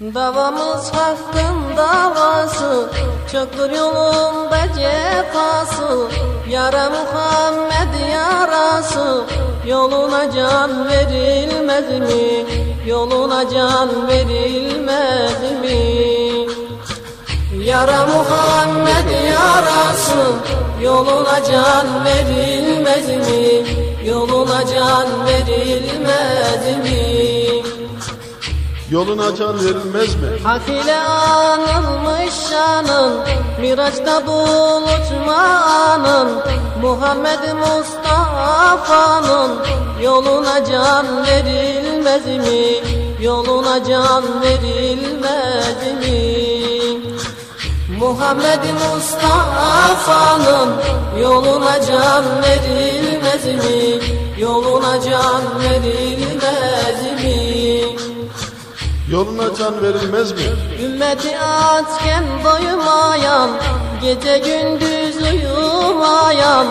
Davamız hakkın davası Çoktur yolunda cefası Yara Muhammed yarası Yoluna can verilmez mi? Yoluna can verilmez mi? Yara Muhammed yarası Yoluna can verilmez mi? Yoluna can verilmez mi? Yoluna can verilmez mi? Hak ile anılmış şanın Miraçta bulutma anın Muhammed Mustafa'nın Yoluna can verilmez mi? Yoluna can verilmez mi? Muhammed Mustafa'nın Yoluna can verilmez mi? Yoluna can verilmez mi? Yoluna can verilmez mi? Ümmeti açken doymayan Gece gündüz uyumayan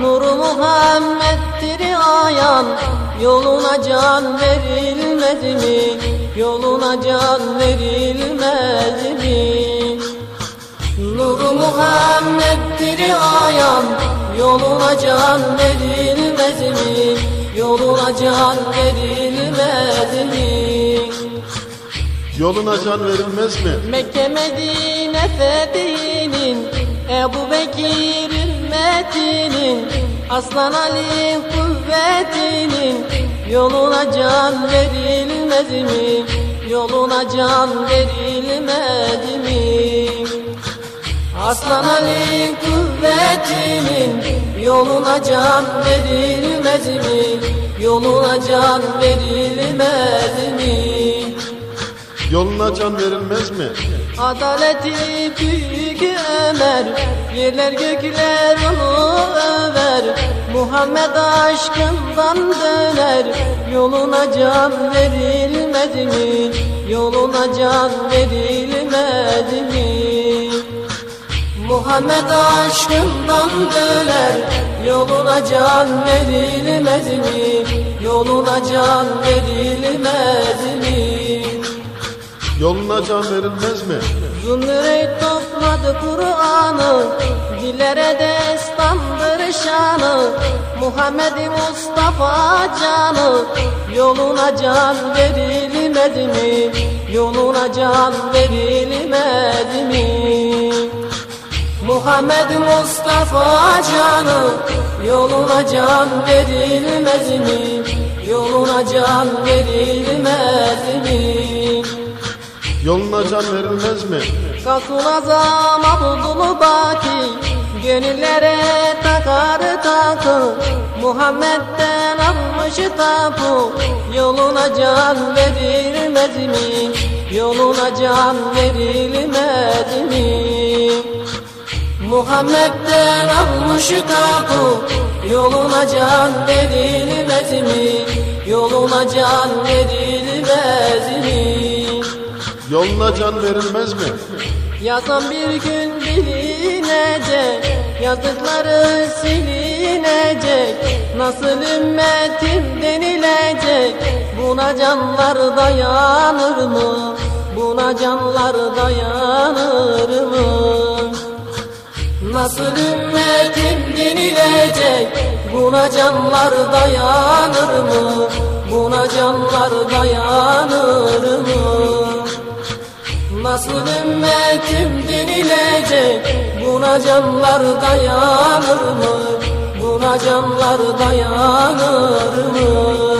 Nuru Muhammed'dir ayan Yoluna can verilmez mi? Yoluna can verilmez mi? Nuru Muhammed'dir ayan Yoluna can verilmez mi? Yoluna can verilmez mi? Yoluna can verilmez mi? Mekke Medine fethinin Ebu Bekir ümmetinin Aslan Ali kuvvetinin Yoluna can verilmez mi? Yoluna can verilmez mi? Aslan Ali kuvvetinin Yoluna can verilmez mi? Yoluna can verilmez? Yoluna can verilmez mi? Adaleti büyük Ömer Yerler gökler onu över Muhammed aşkından döner Yoluna can verilmez mi? Yoluna can verilmez mi? Muhammed aşkından döner Yoluna can verilmez mi? Yoluna can verilmez mi? Yoluna can verilmez mi? Zümrüt topladı Kur'an'ı Dillere destandır şanı Muhammed Mustafa canı Yoluna can verilmez mi? Yoluna can verilmez mi? Muhammed Mustafa canı Yoluna can verilmez mi? Yoluna can verilmez mi? Yoluna can verilmez mi? Kalkın azam Abdul Baki Gönüllere takar takı Muhammed'den almış tapu Yoluna can verilmez mi? Yoluna can verilmez mi? Muhammed'den almış tapu Yoluna can verilmez mi? Yoluna can verilmez mi? Yoluna can verilmez mi? Yazan bir gün bilinecek Yazdıkları silinecek Nasıl ümmetim denilecek Buna canlar dayanır mı? Buna canlar dayanır mı? Nasıl ümmetim denilecek Buna canlar dayanır mı? Buna canlar dayanır mı? Nasıl ümmetim denilecek Buna canlar dayanır mı? Buna canlar dayanır mı?